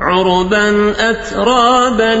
عربا أترابا